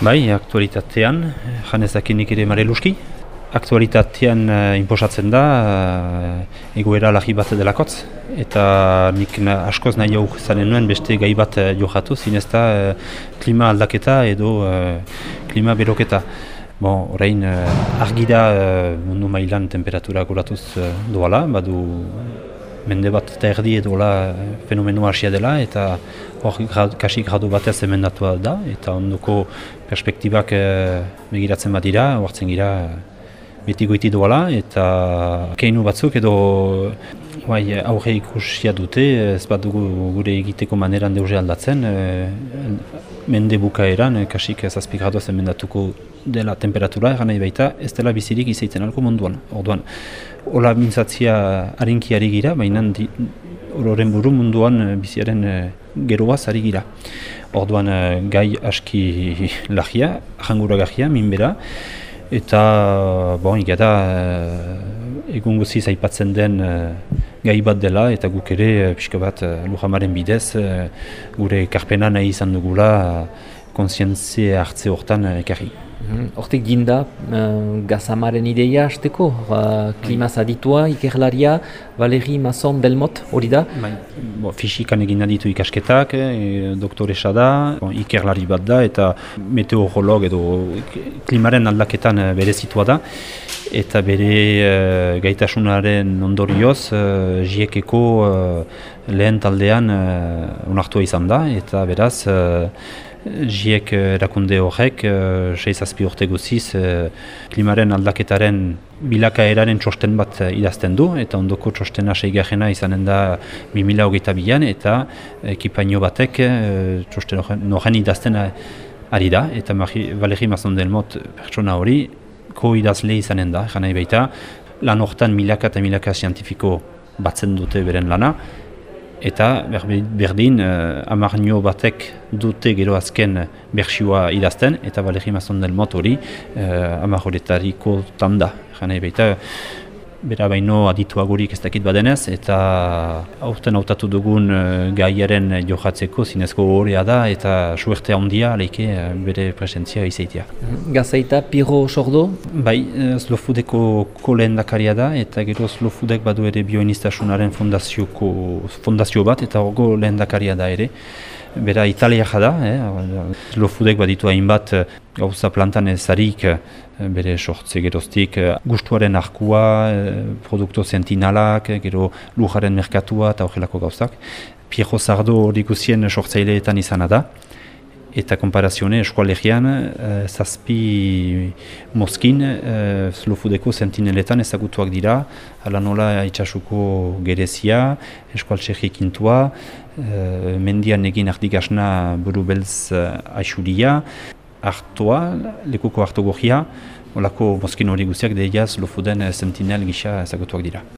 Bai, aktualitatean, janezakinik ere mareluski. Aktualitatean uh, inposatzen da uh, egoera lagi bat delakotz. Eta nik askoz nahi jau zanen nuen beste gai bat uh, johatu, zinezta uh, klima aldaketa edo uh, klima beroketa. Bon, orain, uh, argira uh, mundu mailan temperatura goratuz uh, doala, badu mende bat eta erdi edo fenomeno hasia dela eta hor kasi gradu batez emendatua da eta ondoko perspektibak e, begiratzen bat dira, hortzen gira beti goiti doala eta keinu batzuk edo bai, aurre ikusia dute, ez bat dugu gure egiteko maneran deuze aldatzen e, mende bukaeran, kasik zazpi graduaz emendatuko dela temperatura, eran nahi baita, ez dela bizirik izaiten alko munduan. Orduan, hola mintzatzia harinki ari gira, baina horren buru munduan eh, biziaren e, geroaz ari gira. Orduan, eh, gai aski lagia, jangura gajia, minbera, eta, bon, igada, egun guziz aipatzen den gai bat dela, eta guk ere, pixka bat, lujamaren bidez, gure karpena nahi izan dugula, konsientzia hartze hortan ekarri. Mhm. Hortik ginda, uh, gazamaren ideia hasteko, uh, klimaz aditua, ikerlaria, Valeri Masson Delmot, hori da? Bai, bo, fisikan egin ditu ikasketak, eh, doktoresa da, bon, ikerlari bat da, eta meteorolog edo klimaren aldaketan eh, bere zitua da, eta bere uh, gaitasunaren ondorioz, uh, jiekeko uh, lehen taldean uh, onartua izan da, eta beraz, Jiek eh, erakunde horrek, uh, seizazpi urte guziz, uh, klimaren aldaketaren bilakaeraren txosten bat idazten du, eta ondoko txostena seigarrena izanen da 2008 bilan, eta ekipaino batek uh, txosten horren idazten ari da, eta Valeri Mazon Delmot pertsona hori, ko idazle izanen da, jana baita, lan hortan milaka eta milaka zientifiko batzen dute beren lana, eta berdin uh, amarnio batek dute gero azken berxioa idazten. Eta Valeri Mazon del Mot hori uh, amarroretariko tanda. Jane, baita, bera baino adituagurik ez dakit badenez, eta aurten hautatu dugun uh, gaiaren johatzeko zinezko horrea da, eta suertea handia leike uh, bere presentzia izaitia. Gazaita, Piro Sordo? Bai, Slofudeko kolen dakaria da, eta gero Slofudek badu ere bioinistasunaren fondazio bat, eta horgo lehen dakaria da ere bera Italia jada, eh? lofudek baditu hainbat eh, gauza plantan ezarik eh, bere sortze geroztik eh, gustuaren arkua, produkto zentinalak, gero lujaren merkatua eta horrelako gauzak. Piero Zardo hori guzien sortzaileetan izana da eta konparazione eskualegian uh, zazpi moskin uh, slofudeko sentineletan ezagutuak dira. Ala nola itxasuko gerezia, eskual txekikintua uh, mendian egin ardigasna buru belz uh, aixuria hartua, lekuko hartu gogia olako moskin hori guziak deia slofuden sentinel gisa ezagutuak dira